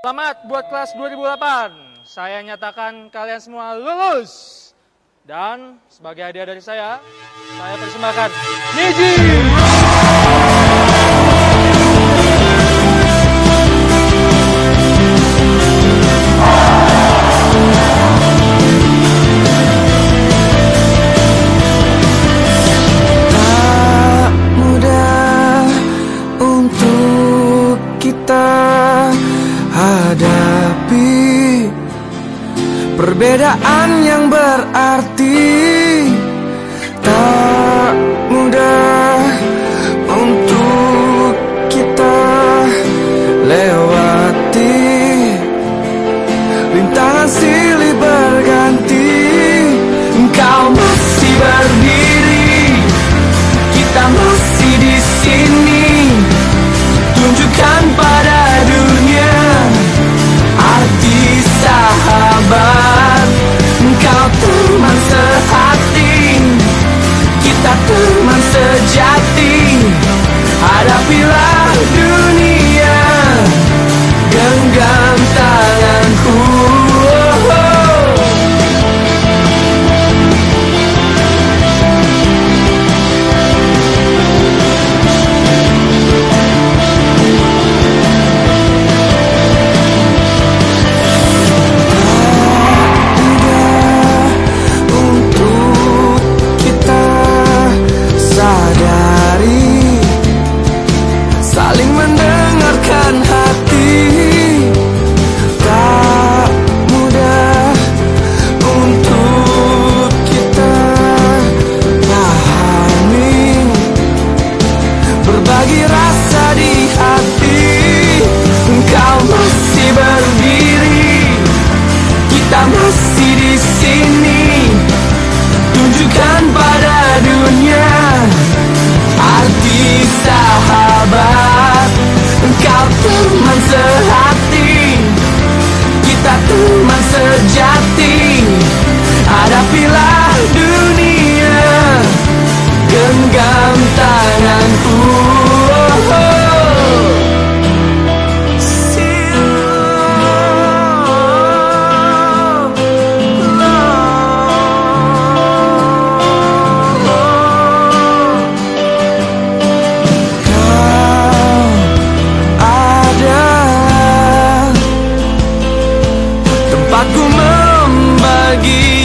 Selamat buat kelas 2008. Saya nyatakan kalian semua lulus. Dan sebagai hadiah dari saya, saya persembahkan Niji. Tak mudah untuk kita perbedaan yang berarti teman sejati Hadapilah dunia membagi